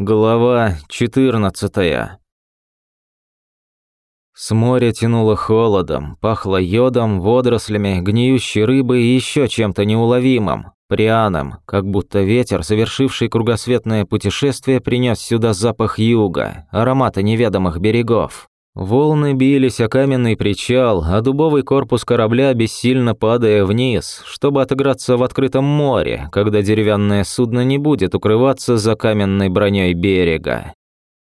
Глава 14. С моря тянуло холодом, пахло йодом, водорослями, гниющей рыбой и еще чем-то неуловимым, пряным, как будто ветер, совершивший кругосветное путешествие, принес сюда запах юга, аромата неведомых берегов. Волны бились о каменный причал, а дубовый корпус корабля бессильно падая вниз, чтобы отыграться в открытом море, когда деревянное судно не будет укрываться за каменной броней берега.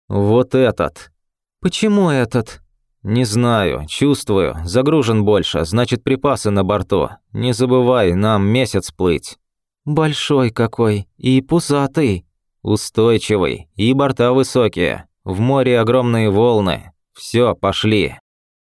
Вот этот. Почему этот? Не знаю, чувствую, загружен больше, значит припасы на борту. Не забывай, нам месяц плыть. Большой какой и пузатый. Устойчивый, и борта высокие. В море огромные волны, все, пошли.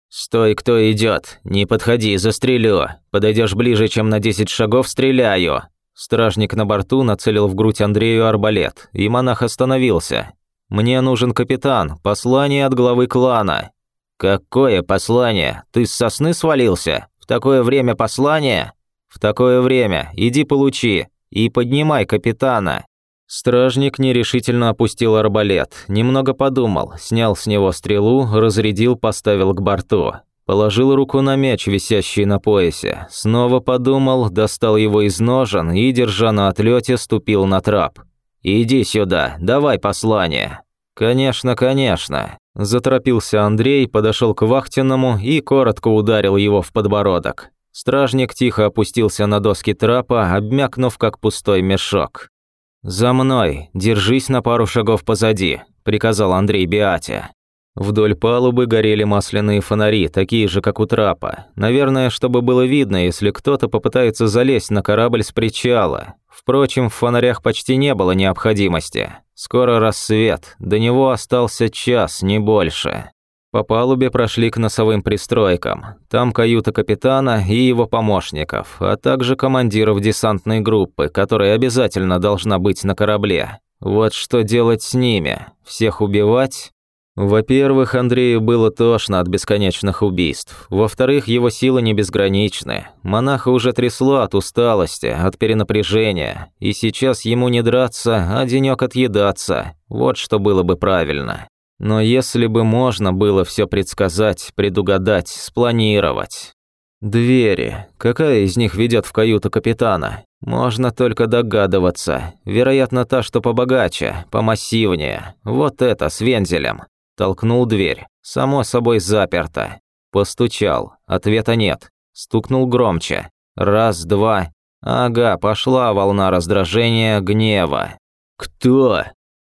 Стой, кто идет. Не подходи, застрелю. Подойдешь ближе, чем на 10 шагов, стреляю. Стражник на борту нацелил в грудь Андрею арбалет, и монах остановился. Мне нужен капитан, послание от главы клана. Какое послание? Ты с сосны свалился? В такое время послание? В такое время иди получи и поднимай капитана. Стражник нерешительно опустил арбалет, немного подумал, снял с него стрелу, разрядил, поставил к борту. Положил руку на меч, висящий на поясе. Снова подумал, достал его из ножен и, держа на отлете, ступил на трап. «Иди сюда, давай послание». «Конечно, конечно», – заторопился Андрей, подошел к вахтенному и коротко ударил его в подбородок. Стражник тихо опустился на доски трапа, обмякнув как пустой мешок. «За мной, держись на пару шагов позади», – приказал Андрей Биате. Вдоль палубы горели масляные фонари, такие же, как у трапа. Наверное, чтобы было видно, если кто-то попытается залезть на корабль с причала. Впрочем, в фонарях почти не было необходимости. Скоро рассвет, до него остался час, не больше. По палубе прошли к носовым пристройкам. Там каюта капитана и его помощников, а также командиров десантной группы, которая обязательно должна быть на корабле. Вот что делать с ними? Всех убивать? Во-первых, Андрею было тошно от бесконечных убийств. Во-вторых, его силы не безграничны. Монаха уже трясло от усталости, от перенапряжения. И сейчас ему не драться, а денёк отъедаться. Вот что было бы правильно. Но если бы можно было все предсказать, предугадать, спланировать. Двери. Какая из них ведет в каюту капитана? Можно только догадываться. Вероятно, та, что побогаче, помассивнее. Вот это, с вензелем. Толкнул дверь. Само собой заперто. Постучал. Ответа нет. Стукнул громче. Раз, два. Ага, пошла волна раздражения, гнева. «Кто?»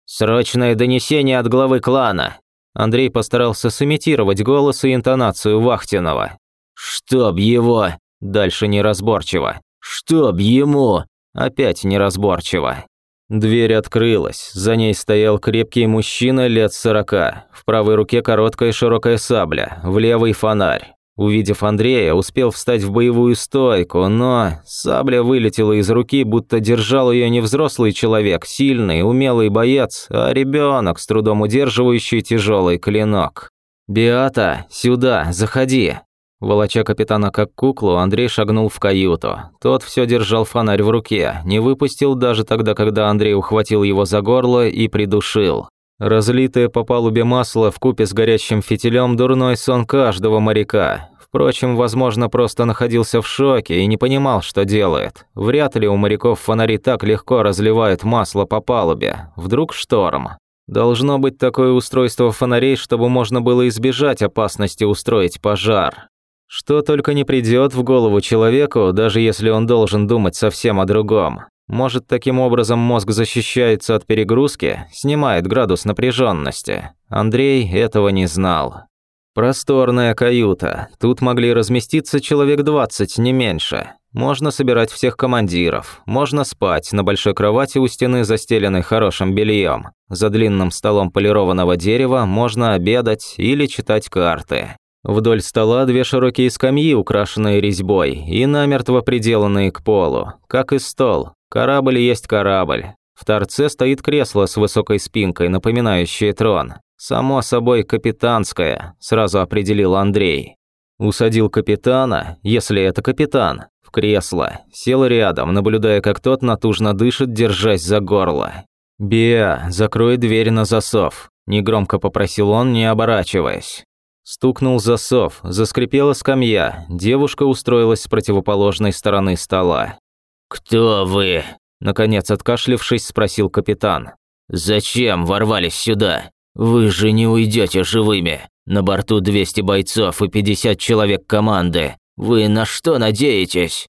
«Срочное донесение от главы клана!» Андрей постарался сымитировать голос и интонацию Вахтинова. «Чтоб его!» Дальше неразборчиво. «Чтоб ему!» Опять неразборчиво. Дверь открылась. За ней стоял крепкий мужчина лет сорока. В правой руке короткая широкая сабля, в левой фонарь. Увидев Андрея, успел встать в боевую стойку, но сабля вылетела из руки, будто держал ее не взрослый человек, сильный, умелый боец, а ребенок, с трудом удерживающий тяжелый клинок. «Биата, сюда, заходи!» Волоча капитана как куклу, Андрей шагнул в каюту. Тот все держал фонарь в руке, не выпустил даже тогда, когда Андрей ухватил его за горло и придушил. Разлитое по палубе масло в купе с горящим фитилем дурной сон каждого моряка. Впрочем, возможно, просто находился в шоке и не понимал, что делает. Вряд ли у моряков фонари так легко разливают масло по палубе. Вдруг шторм. Должно быть такое устройство фонарей, чтобы можно было избежать опасности устроить пожар. Что только не придет в голову человеку, даже если он должен думать совсем о другом. Может, таким образом мозг защищается от перегрузки, снимает градус напряженности. Андрей этого не знал. Просторная каюта. Тут могли разместиться человек 20, не меньше. Можно собирать всех командиров. Можно спать на большой кровати у стены, застеленной хорошим бельем. За длинным столом полированного дерева можно обедать или читать карты. Вдоль стола две широкие скамьи, украшенные резьбой, и намертво приделанные к полу, как и стол. Корабль есть корабль. В торце стоит кресло с высокой спинкой, напоминающее трон. Само собой, капитанское, сразу определил Андрей. Усадил капитана, если это капитан, в кресло, сел рядом, наблюдая, как тот натужно дышит, держась за горло. «Беа, закрой дверь на засов», – негромко попросил он, не оборачиваясь. Стукнул засов, заскрипела скамья, девушка устроилась с противоположной стороны стола. «Кто вы?» – наконец откашлившись, спросил капитан. «Зачем ворвались сюда? Вы же не уйдете живыми. На борту 200 бойцов и 50 человек команды. Вы на что надеетесь?»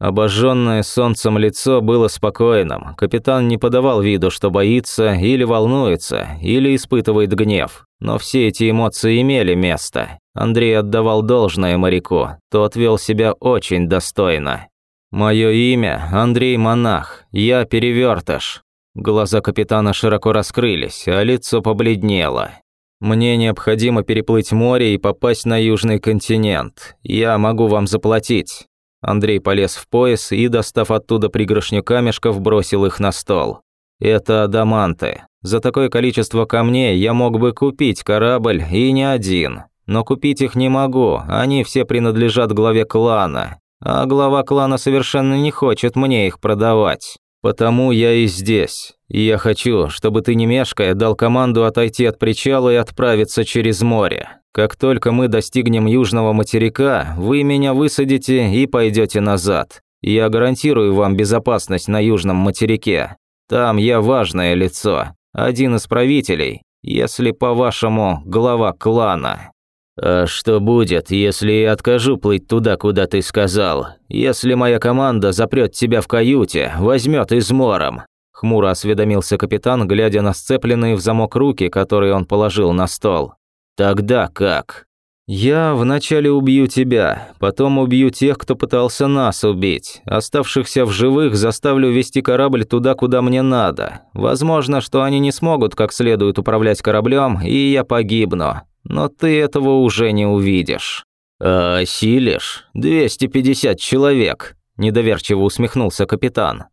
Обожженное солнцем лицо было спокойным. Капитан не подавал виду, что боится или волнуется, или испытывает гнев. Но все эти эмоции имели место. Андрей отдавал должное моряку. Тот вел себя очень достойно. «Мое имя Андрей Монах. Я перевертыш». Глаза капитана широко раскрылись, а лицо побледнело. «Мне необходимо переплыть море и попасть на южный континент. Я могу вам заплатить. Андрей полез в пояс и, достав оттуда пригоршню камешков, бросил их на стол. «Это адаманты. За такое количество камней я мог бы купить корабль, и не один. Но купить их не могу, они все принадлежат главе клана. А глава клана совершенно не хочет мне их продавать. Потому я и здесь. И я хочу, чтобы ты, не мешкая, дал команду отойти от причала и отправиться через море. Как только мы достигнем южного материка, вы меня высадите и пойдете назад. Я гарантирую вам безопасность на южном материке. Там я важное лицо, один из правителей, если по-вашему глава клана. А что будет, если я откажу плыть туда, куда ты сказал? Если моя команда запрет тебя в каюте, возьмет измором? Хмуро осведомился капитан, глядя на сцепленные в замок руки, которые он положил на стол. Тогда как? Я вначале убью тебя, потом убью тех, кто пытался нас убить. Оставшихся в живых заставлю вести корабль туда, куда мне надо. Возможно, что они не смогут как следует управлять кораблем, и я погибну. Но ты этого уже не увидишь. А осилишь? 250 человек, недоверчиво усмехнулся капитан.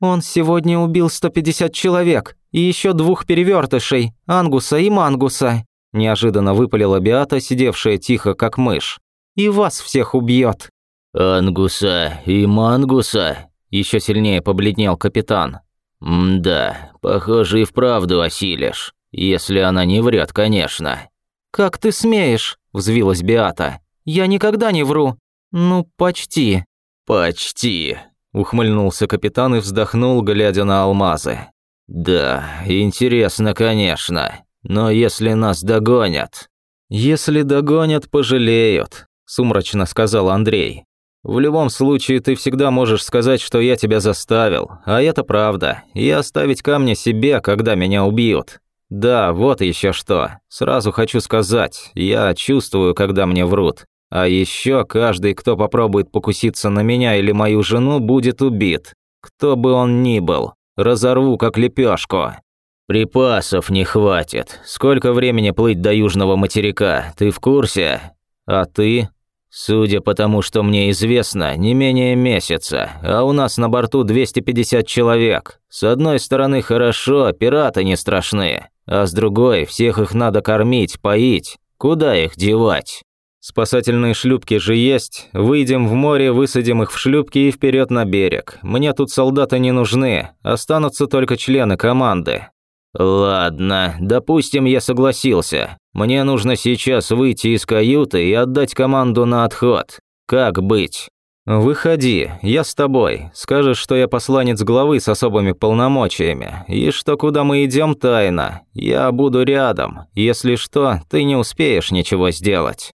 Он сегодня убил 150 человек и еще двух перевертышей, Ангуса и Мангуса. Неожиданно выпалила Биата, сидевшая тихо, как мышь. «И вас всех убьет. «Ангуса и Мангуса?» Еще сильнее побледнел капитан. «Да, похоже, и вправду осилишь. Если она не врет, конечно». «Как ты смеешь?» – взвилась Биата. «Я никогда не вру. Ну, почти». «Почти», – ухмыльнулся капитан и вздохнул, глядя на алмазы. «Да, интересно, конечно. Но если нас догонят...» «Если догонят, пожалеют», – сумрачно сказал Андрей. «В любом случае, ты всегда можешь сказать, что я тебя заставил, а это правда, и оставить камни себе, когда меня убьют. Да, вот еще что. Сразу хочу сказать, я чувствую, когда мне врут. А еще каждый, кто попробует покуситься на меня или мою жену, будет убит. Кто бы он ни был. Разорву, как лепешку. «Припасов не хватит. Сколько времени плыть до южного материка, ты в курсе? А ты?» «Судя по тому, что мне известно, не менее месяца, а у нас на борту 250 человек. С одной стороны хорошо, пираты не страшны, а с другой всех их надо кормить, поить. Куда их девать?» «Спасательные шлюпки же есть. Выйдем в море, высадим их в шлюпки и вперед на берег. Мне тут солдаты не нужны, останутся только члены команды. «Ладно, допустим, я согласился. Мне нужно сейчас выйти из каюты и отдать команду на отход. Как быть?» «Выходи, я с тобой. Скажешь, что я посланец главы с особыми полномочиями, и что куда мы идем тайно. Я буду рядом. Если что, ты не успеешь ничего сделать».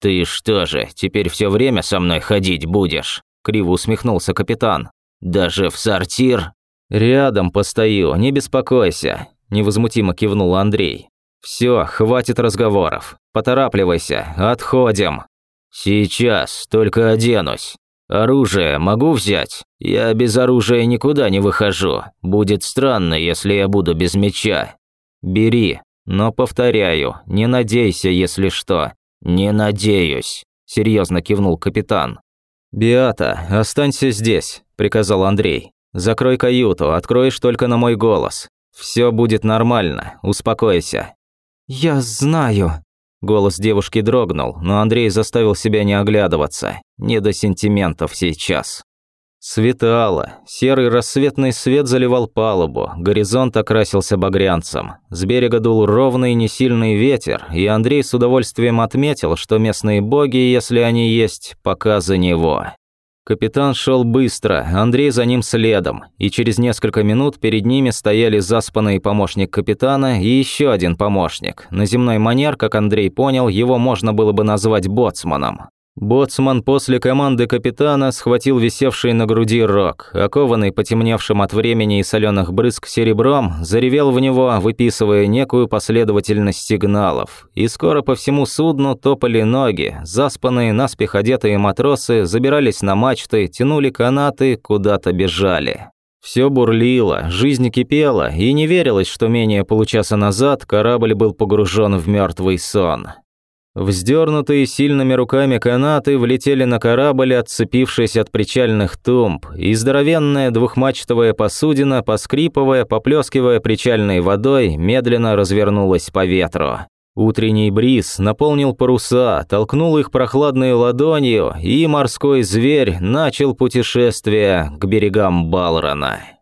«Ты что же, теперь все время со мной ходить будешь?» – криво усмехнулся капитан. «Даже в сортир?» «Рядом постою, не беспокойся невозмутимо кивнул Андрей. Все, хватит разговоров. Поторапливайся, отходим. Сейчас, только оденусь. Оружие могу взять? Я без оружия никуда не выхожу. Будет странно, если я буду без меча. Бери, но повторяю, не надейся, если что. Не надеюсь, серьезно кивнул капитан. Биата, останься здесь, приказал Андрей. Закрой каюту, откроешь только на мой голос. Все будет нормально, успокойся». «Я знаю». Голос девушки дрогнул, но Андрей заставил себя не оглядываться. Не до сентиментов сейчас. Светало. Серый рассветный свет заливал палубу, горизонт окрасился багрянцем. С берега дул ровный несильный ветер, и Андрей с удовольствием отметил, что местные боги, если они есть, пока за него. Капитан шел быстро, Андрей за ним следом, и через несколько минут перед ними стояли заспанный помощник капитана и еще один помощник. На земной манер, как Андрей понял, его можно было бы назвать боцманом. Боцман после команды капитана схватил висевший на груди рог, окованный потемневшим от времени и соленых брызг серебром, заревел в него, выписывая некую последовательность сигналов. И скоро по всему судну топали ноги, заспанные, наспех одетые матросы забирались на мачты, тянули канаты, куда-то бежали. Все бурлило, жизнь кипела, и не верилось, что менее получаса назад корабль был погружен в мертвый сон. Вздернутые сильными руками канаты влетели на корабль, отцепившись от причальных тумб, и здоровенная двухмачтовая посудина, поскрипывая, поплескивая причальной водой, медленно развернулась по ветру. Утренний бриз наполнил паруса, толкнул их прохладной ладонью, и морской зверь начал путешествие к берегам Балрона.